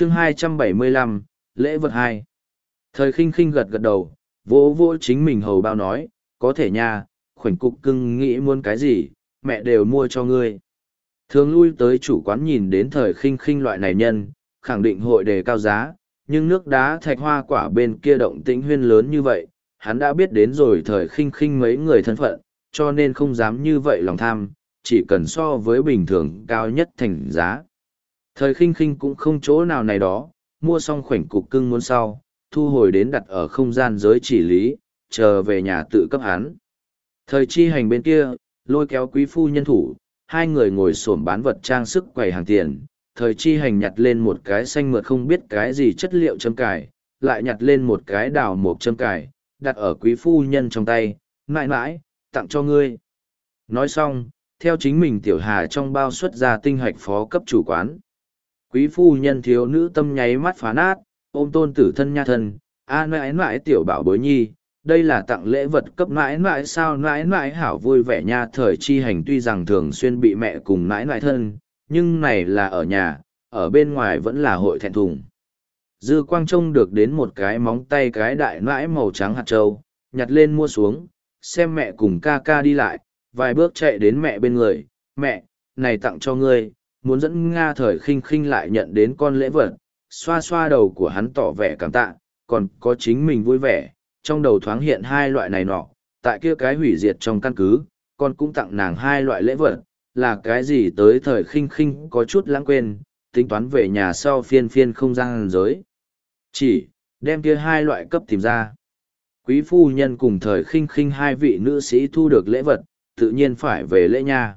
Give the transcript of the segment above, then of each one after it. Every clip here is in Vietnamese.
chương 275, lễ vật hai Thời khinh khinh gật gật đầu, vỗ vỗ chính mình hầu bao nói, có thể nha, khoảnh cục cưng nghĩ muốn cái gì, mẹ đều mua cho ngươi. Thường lui tới chủ quán nhìn đến thời khinh khinh loại này nhân, khẳng định hội đề cao giá, nhưng nước đá thạch hoa quả bên kia động tĩnh huyên lớn như vậy, hắn đã biết đến rồi thời khinh khinh mấy người thân phận, cho nên không dám như vậy lòng tham, chỉ cần so với bình thường cao nhất thành giá. Thời khinh khinh cũng không chỗ nào này đó, mua xong khoảnh cục cưng muốn sau, thu hồi đến đặt ở không gian giới chỉ lý, chờ về nhà tự cấp hắn. Thời chi hành bên kia, lôi kéo quý phu nhân thủ, hai người ngồi xổm bán vật trang sức quầy hàng tiền, thời chi hành nhặt lên một cái xanh mượt không biết cái gì chất liệu châm cài, lại nhặt lên một cái đào mộc châm cài, đặt ở quý phu nhân trong tay, mãi mãi, tặng cho ngươi. Nói xong, theo chính mình tiểu hà trong bao xuất ra tinh hạch phó cấp chủ quán. Quý phu nhân thiếu nữ tâm nháy mắt phá nát, ôm tôn tử thân nha thân, a mãi mãi tiểu bảo bối nhi, đây là tặng lễ vật cấp mãi mãi sao mãi mãi hảo vui vẻ nha thời chi hành tuy rằng thường xuyên bị mẹ cùng mãi mãi thân, nhưng này là ở nhà, ở bên ngoài vẫn là hội thẹn thùng. Dư quang trông được đến một cái móng tay cái đại mãi màu trắng hạt trâu, nhặt lên mua xuống, xem mẹ cùng ca ca đi lại, vài bước chạy đến mẹ bên người, mẹ, này tặng cho ngươi, muốn dẫn Nga thời khinh khinh lại nhận đến con lễ vật, xoa xoa đầu của hắn tỏ vẻ cảm tạ, còn có chính mình vui vẻ, trong đầu thoáng hiện hai loại này nọ, tại kia cái hủy diệt trong căn cứ, con cũng tặng nàng hai loại lễ vật, là cái gì tới thời khinh khinh có chút lãng quên, tính toán về nhà sau phiên phiên không gian giới. Chỉ, đem kia hai loại cấp tìm ra. Quý phu nhân cùng thời khinh khinh hai vị nữ sĩ thu được lễ vật, tự nhiên phải về lễ nha.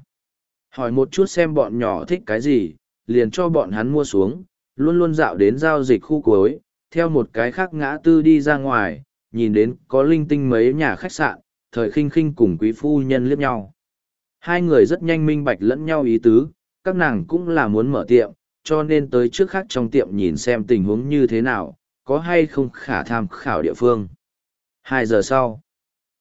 Hỏi một chút xem bọn nhỏ thích cái gì, liền cho bọn hắn mua xuống, luôn luôn dạo đến giao dịch khu cuối, theo một cái khác ngã tư đi ra ngoài, nhìn đến có linh tinh mấy nhà khách sạn, thời khinh khinh cùng quý phu nhân liếc nhau. Hai người rất nhanh minh bạch lẫn nhau ý tứ, các nàng cũng là muốn mở tiệm, cho nên tới trước khác trong tiệm nhìn xem tình huống như thế nào, có hay không khả tham khảo địa phương. Hai giờ sau,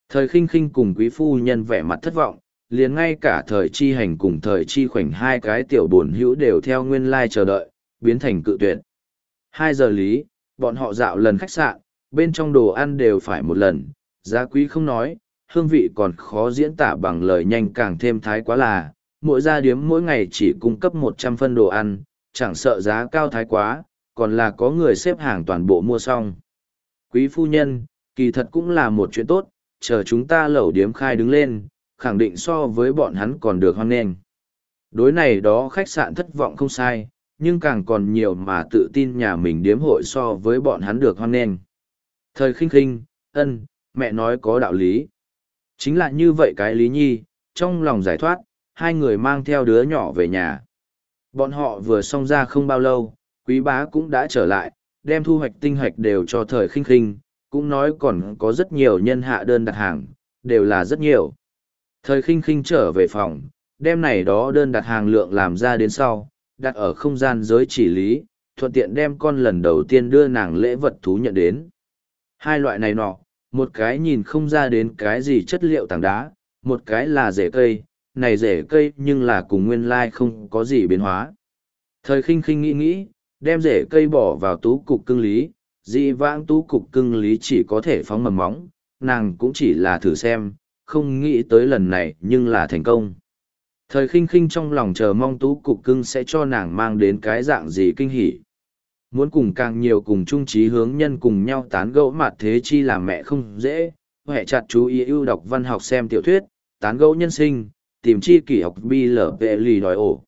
thời khinh khinh cùng quý phu nhân vẻ mặt thất vọng, liền ngay cả thời chi hành cùng thời chi khoảnh hai cái tiểu bồn hữu đều theo nguyên lai chờ đợi, biến thành cự tuyệt. Hai giờ lý, bọn họ dạo lần khách sạn, bên trong đồ ăn đều phải một lần, giá quý không nói, hương vị còn khó diễn tả bằng lời nhanh càng thêm thái quá là, mỗi gia điếm mỗi ngày chỉ cung cấp một trăm phân đồ ăn, chẳng sợ giá cao thái quá, còn là có người xếp hàng toàn bộ mua xong. Quý phu nhân, kỳ thật cũng là một chuyện tốt, chờ chúng ta lẩu điếm khai đứng lên, khẳng định so với bọn hắn còn được hoan nghênh. Đối này đó khách sạn thất vọng không sai, nhưng càng còn nhiều mà tự tin nhà mình điếm hội so với bọn hắn được hoan nghênh. Thời khinh khinh, ân, mẹ nói có đạo lý. Chính là như vậy cái lý nhi, trong lòng giải thoát, hai người mang theo đứa nhỏ về nhà. Bọn họ vừa xong ra không bao lâu, quý bá cũng đã trở lại, đem thu hoạch tinh hoạch đều cho thời khinh khinh, cũng nói còn có rất nhiều nhân hạ đơn đặt hàng, đều là rất nhiều. Thời khinh khinh trở về phòng, đem này đó đơn đặt hàng lượng làm ra đến sau, đặt ở không gian giới chỉ lý, thuận tiện đem con lần đầu tiên đưa nàng lễ vật thú nhận đến. Hai loại này nọ, một cái nhìn không ra đến cái gì chất liệu tảng đá, một cái là rễ cây, này rễ cây nhưng là cùng nguyên lai không có gì biến hóa. Thời khinh khinh nghĩ nghĩ, đem rễ cây bỏ vào tú cục cưng lý, dị vãng tú cục cưng lý chỉ có thể phóng mầm móng, nàng cũng chỉ là thử xem, không nghĩ tới lần này nhưng là thành công. Thời khinh khinh trong lòng chờ mong tú cục cưng sẽ cho nàng mang đến cái dạng gì kinh hỉ. Muốn cùng càng nhiều cùng chung trí hướng nhân cùng nhau tán gẫu mặt thế chi làm mẹ không dễ, hệ chặt chú ý ưu đọc văn học xem tiểu thuyết, tán gẫu nhân sinh, tìm chi kỷ học bi lở vệ lì đòi ổ.